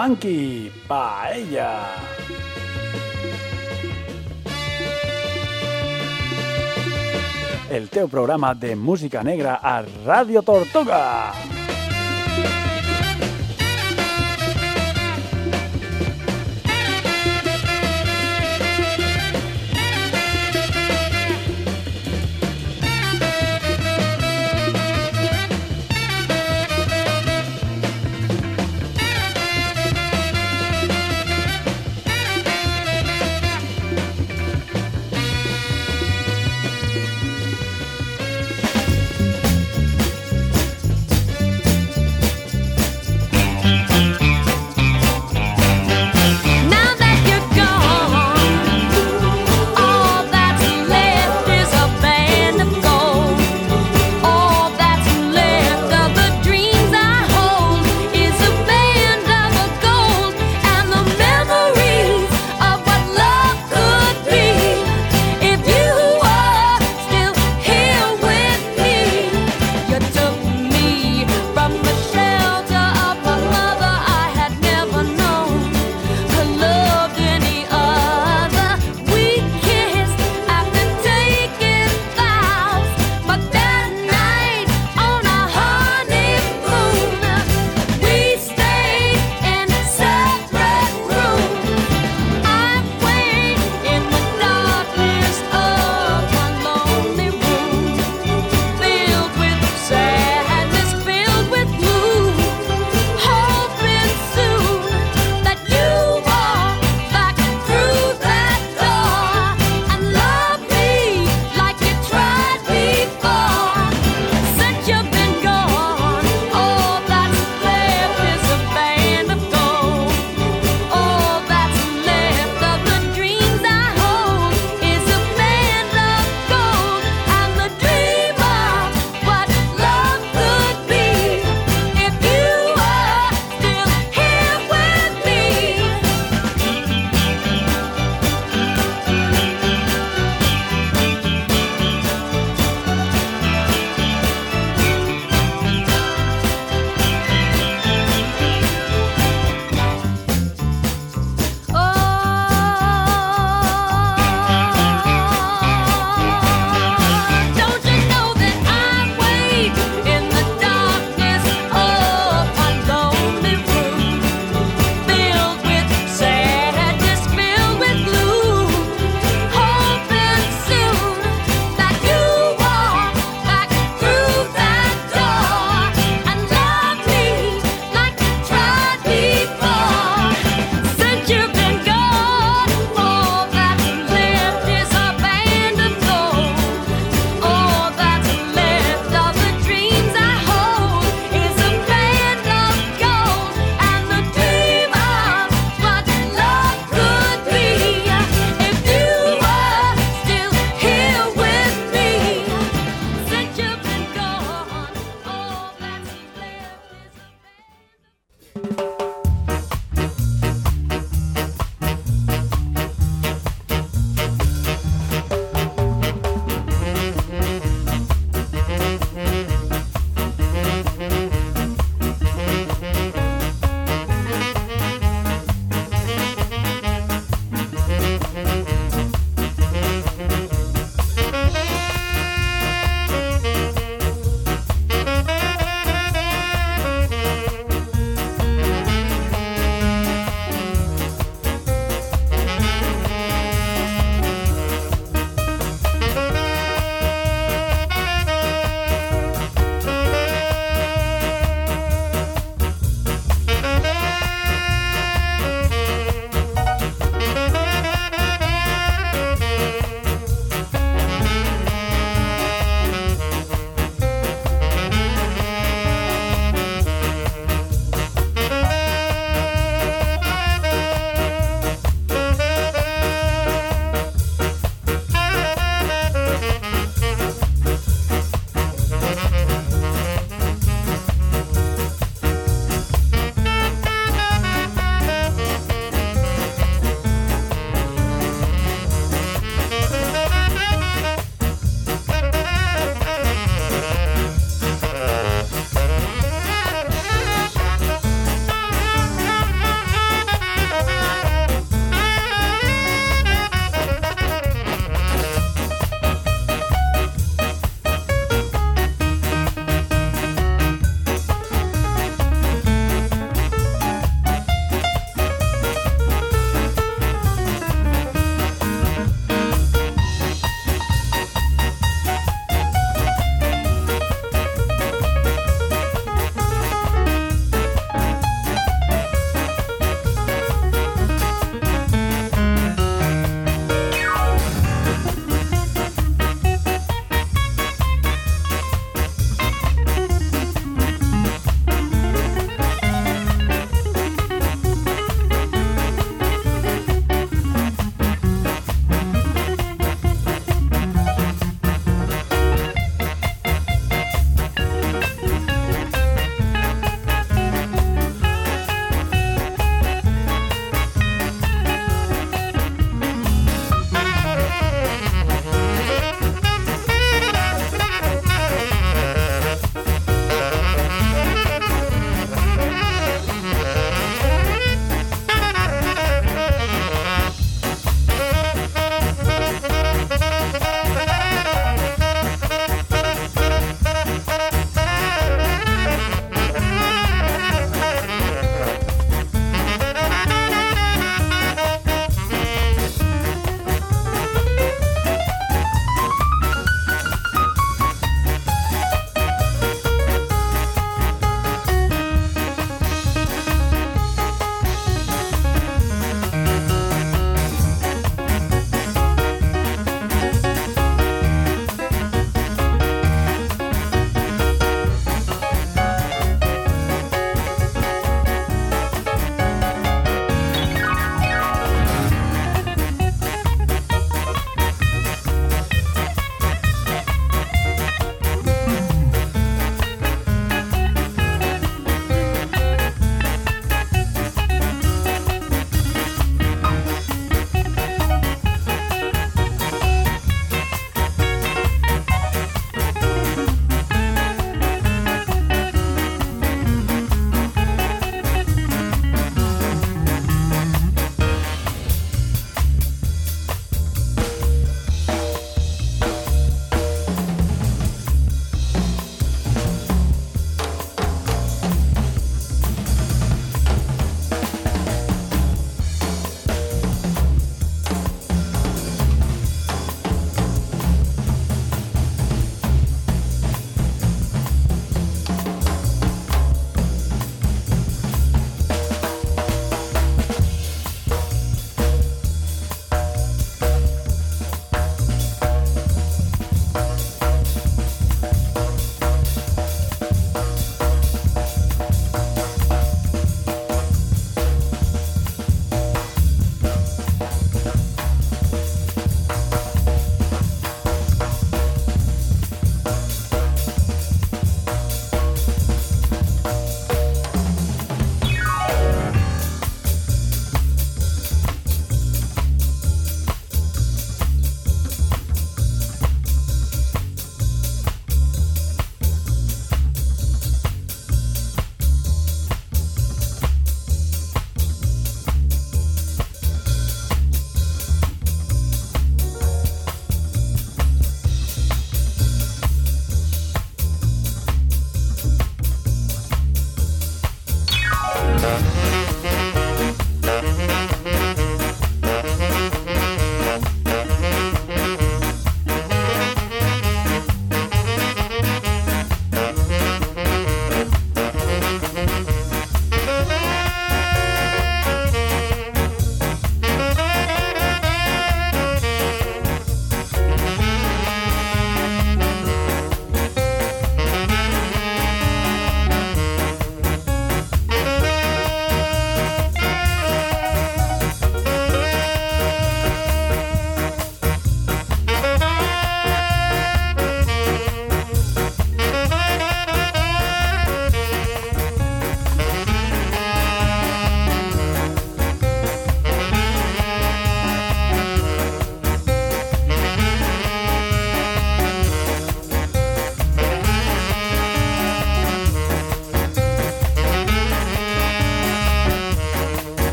funky, paella. El teu programa de música negra a Radio Tortuga.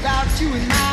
about you and I.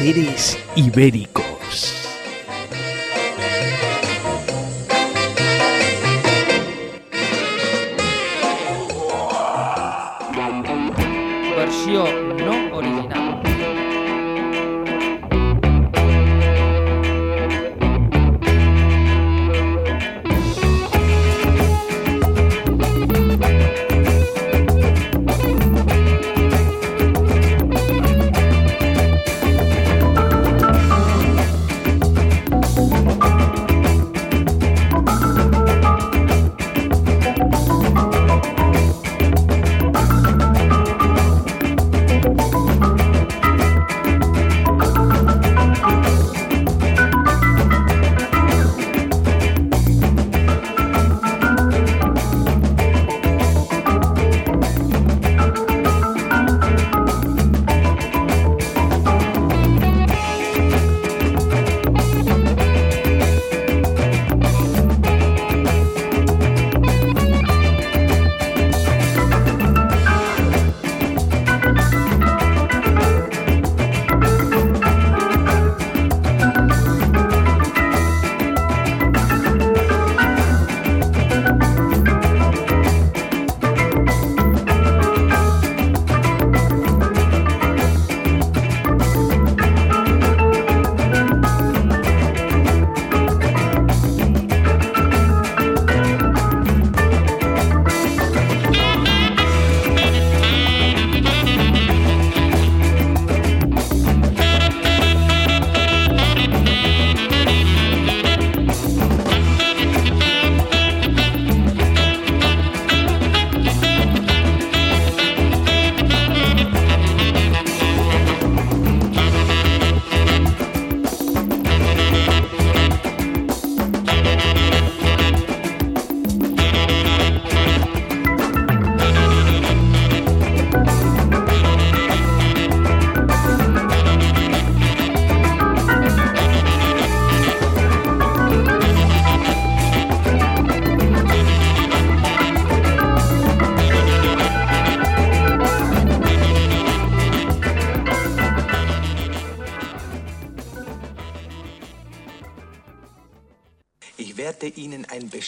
Mujeres Ibéricas.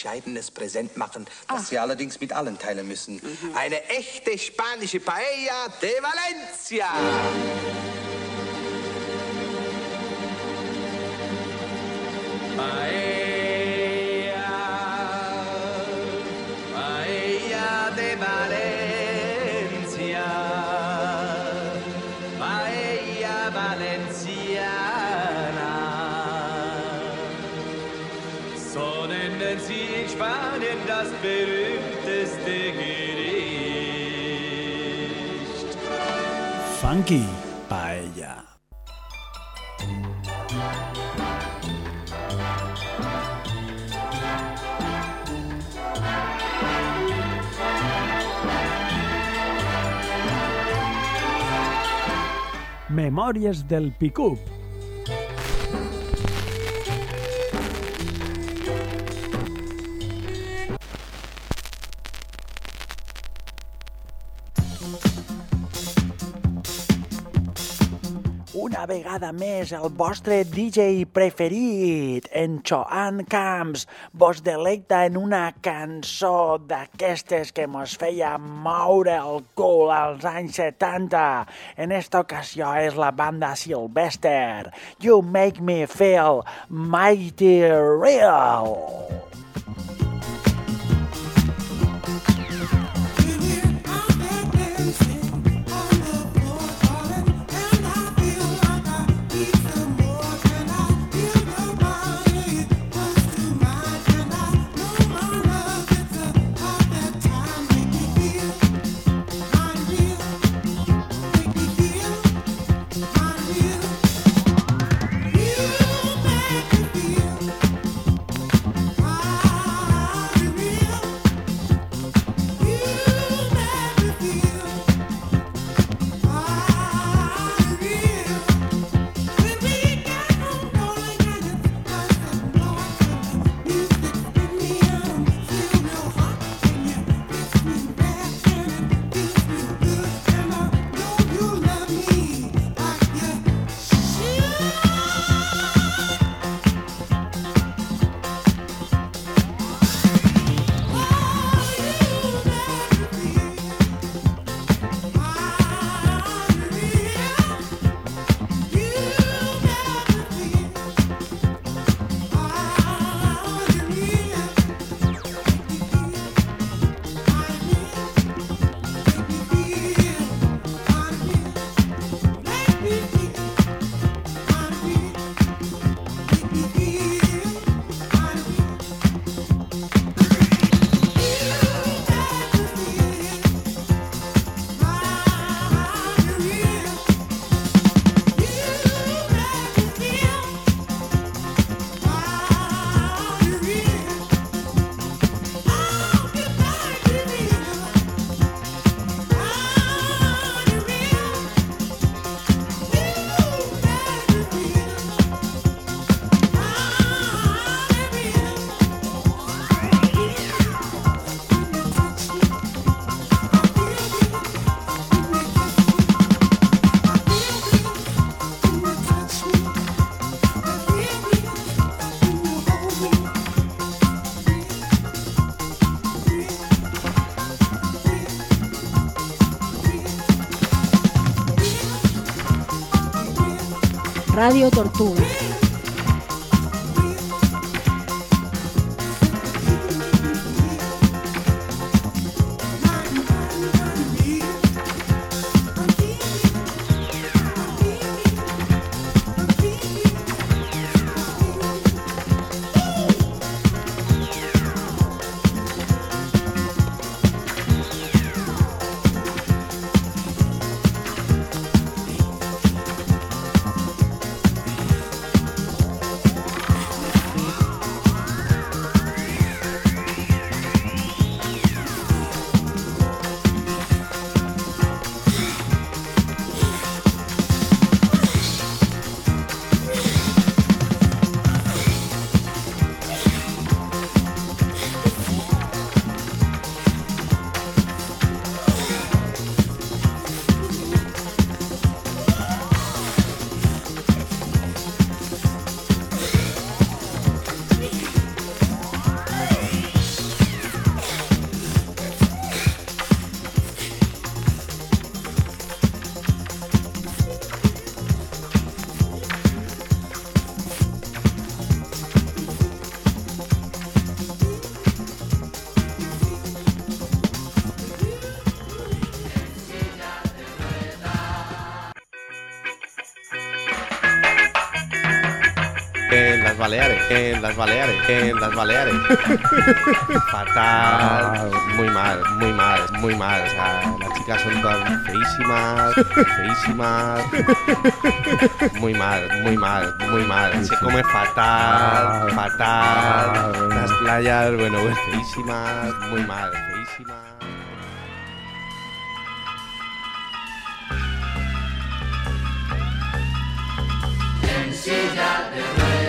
Bescheidenes Präsent machen, das Ach. Sie allerdings mit allen teilen müssen. Mhm. Eine echte spanische Paella de Valencia. Paella Funky Paella. Memòries del Picup. Vegada més, el vostre DJ preferit, en Joan Camps, vos delecta en una cançó d'aquestes que mos feia moure el cul als anys 70. En esta ocasió és la banda Sylvester. You make me feel mighty real. Radio Tortuga. En las Baleares, en las Baleares. Fatal, muy mal, muy mal, muy mal. O sea, las chicas son todas feísimas, feísimas. Muy mal, muy mal, muy mal. Se come fatal, fatal. Las playas, bueno, feísimas, muy mal, feísimas. San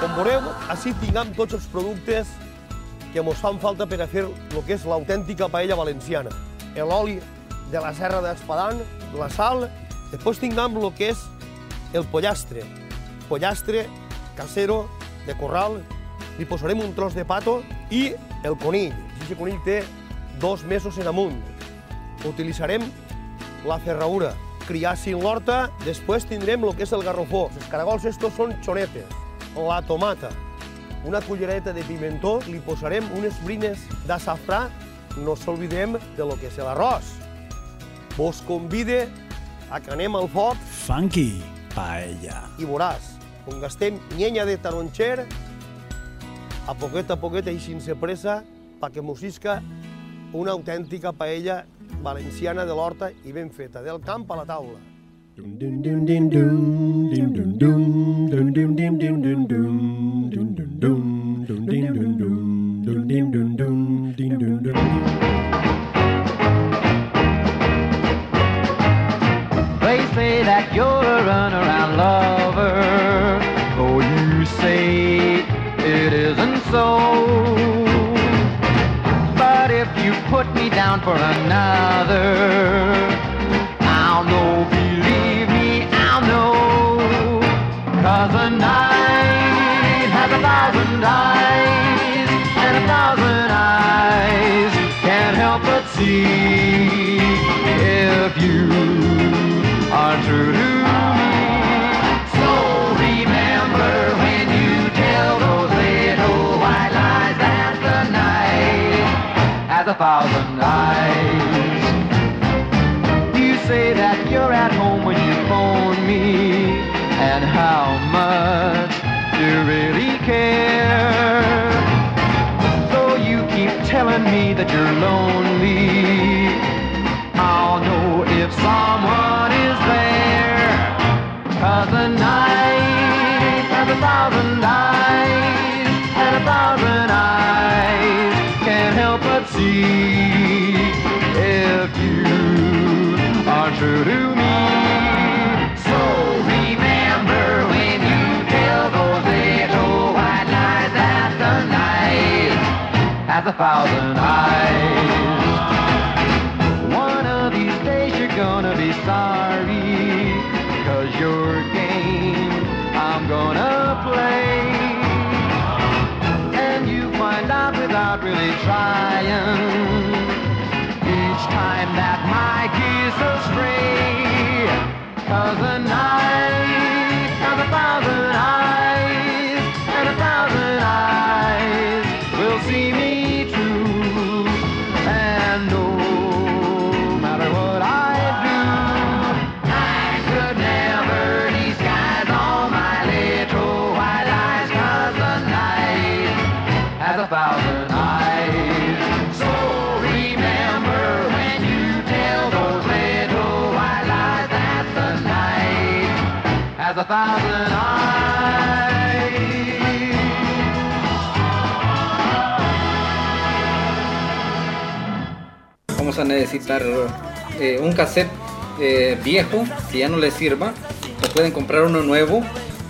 com veureu, així tinguem tots els productes que ens fan falta per a fer el que és l'autèntica paella valenciana. L'oli de la serra d'Espadán, la sal, després tinguem el que és el pollastre. Pollastre casero, de corral, li posarem un tros de pato i el conill. Aquest conill té dos mesos en amunt. Utilitzarem la ferradura, criar sin l'horta, després tindrem el que és el garrofó. Els caragols estos són xonetes. La tomata, una cullereta de pimentó, li posarem unes brines d'assafrà, no s'oblidem de lo que és l'arròs. Vos convide a que anem al foc Funky paella. i veuràs, com gastem llenya de taronxer, a poquet a poquet i sense pressa, perquè mos isca una autèntica paella valenciana de l'horta i ben feta, del camp a la taula. They a thousand eyes. One of these days you're gonna be sorry, cause your game I'm gonna play. And you find out without really trying, each time that my kiss astray. Cause the night a thousand eyes. Vamos a necesitar eh, un cassette eh, viejo que ya no les sirva. O pueden comprar uno nuevo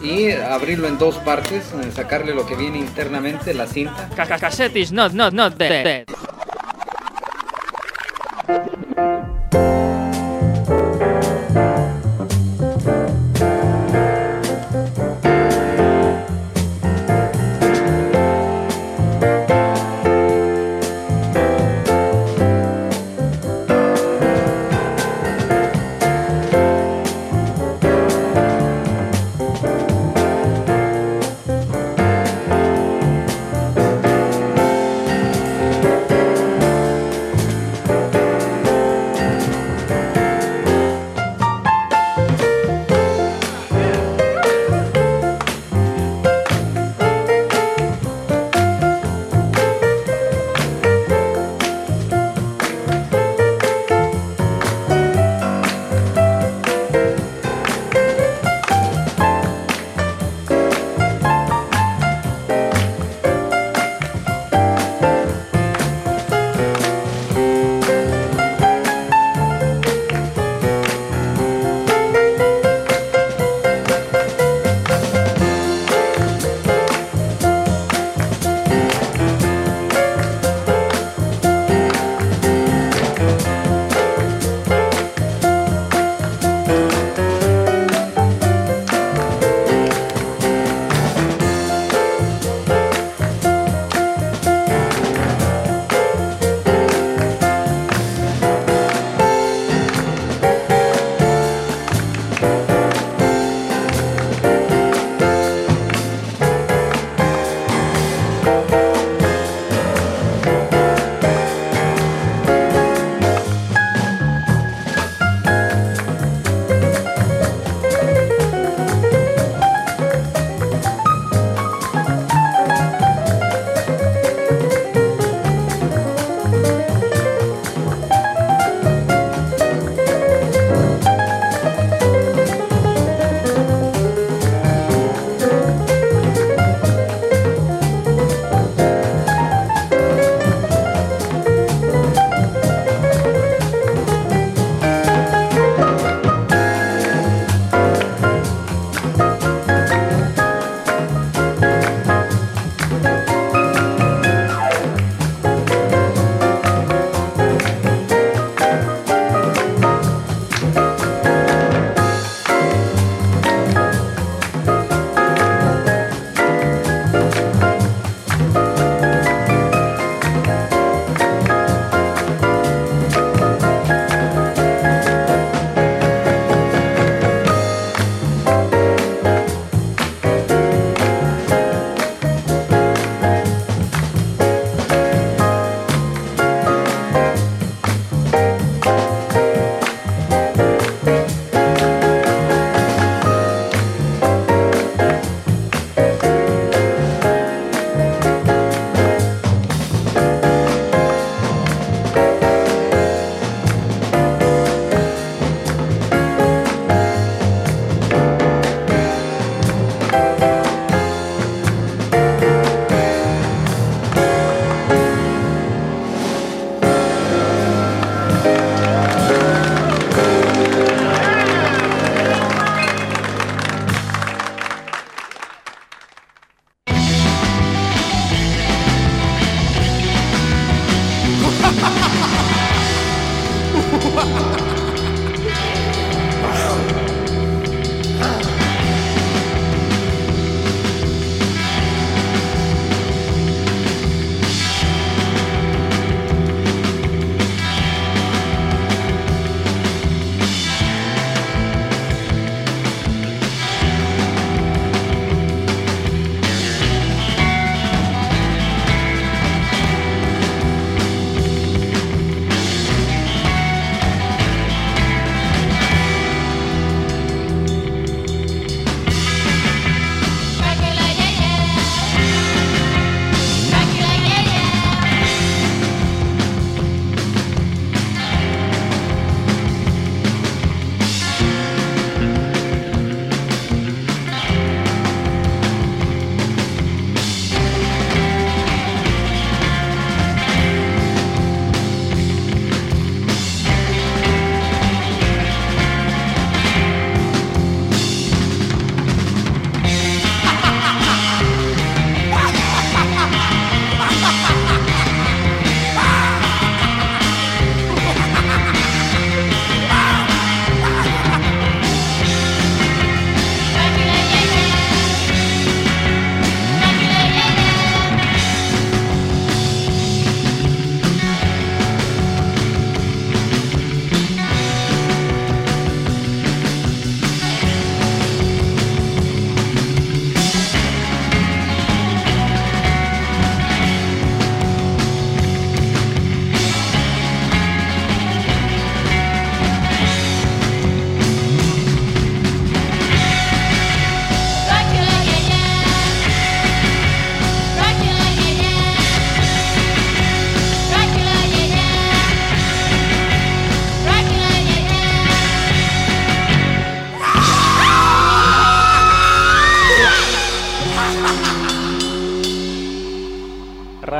y abrirlo en dos partes, eh, sacarle lo que viene internamente, la cinta. Cassette is not, not, not. Thank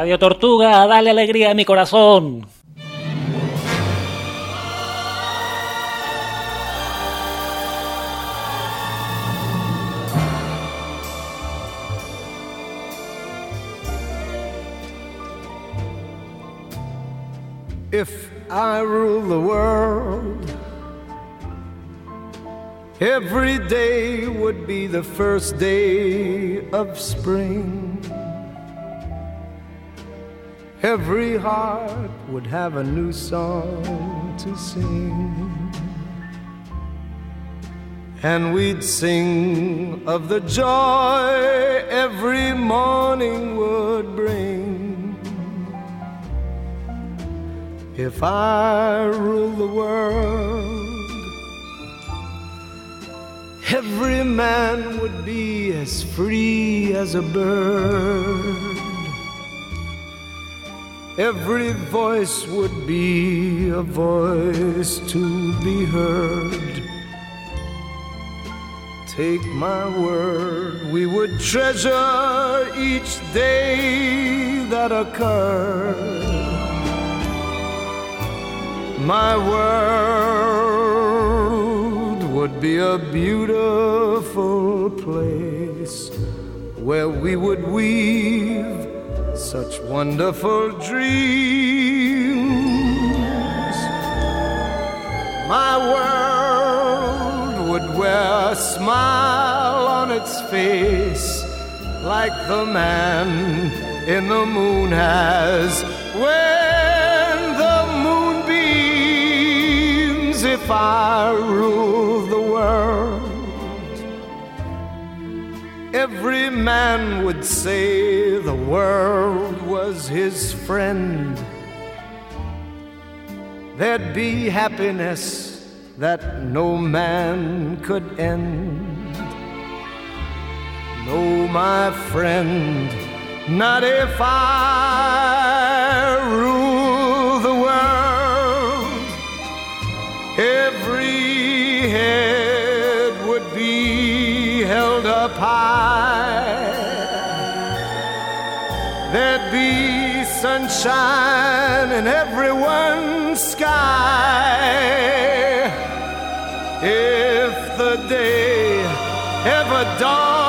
Radio Tortuga, dale alegría a mi corazón. If I rule the world, every day would be the first day of spring. Every heart would have a new song to sing. And we'd sing of the joy every morning would bring. If I rule the world, every man would be as free as a bird. Every voice would be a voice to be heard. Take my word, we would treasure each day that occurred. My world would be a beautiful place where we would weave such wonderful dreams. My world would wear a smile on its face like the man in the moon has when the moonbeams if I rule the world every man would say the world was his friend. There'd be happiness that no man could end. No my friend not if I high. There'd be sunshine in everyone's sky. If the day ever dawned